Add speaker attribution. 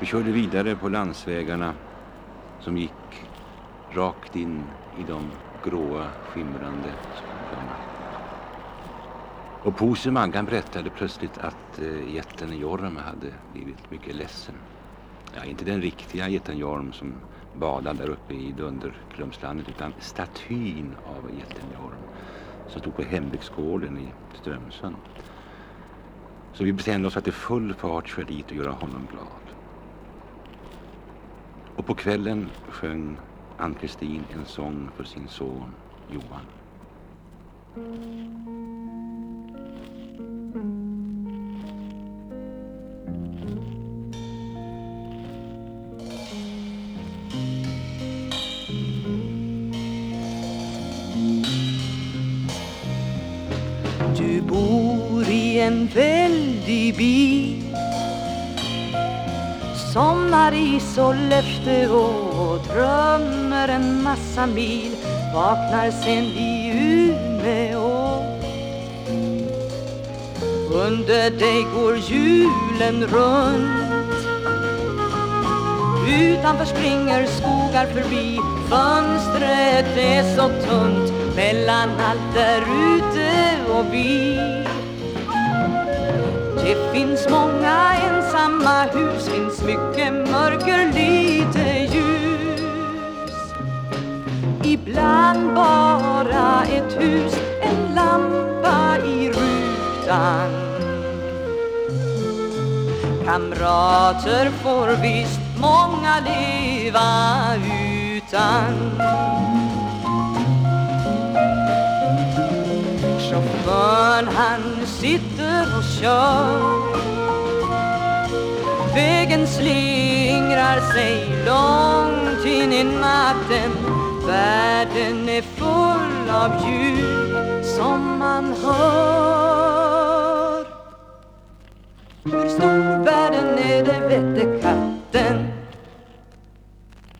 Speaker 1: Vi körde vidare på landsvägarna som gick rakt in i de gråa skimrande skogarna. Och Pose Maggan berättade plötsligt att eh, jätten Jorm hade blivit mycket ledsen. Ja, inte den riktiga jätten Jorm som badade där uppe i Dunderklumpslandet utan statyn av jätten Jorm som stod på hembygdsgården i Strömsund. Så vi bestämde oss att i full fart köra dit och göra honom glad. Och på kvällen sjöng Ann-Kristin en sång för sin son Johan.
Speaker 2: Du bor i en väldig bil Somnar i Sollefteå och drömmer en massa mil Vaknar sen i Umeå. Under dig går julen runt. Utanför springer skogar förbi Fönstret är så tunt mellan allt där ute och vi. Ibland bara ett hus, en lampa i rutan. Kamrater får visst många leva utan. Chauffören han sitter och kör. Vägen slingrar sig långt in i natten. Världen är full av ljud som man hör. Hur stor världen är det vette katten.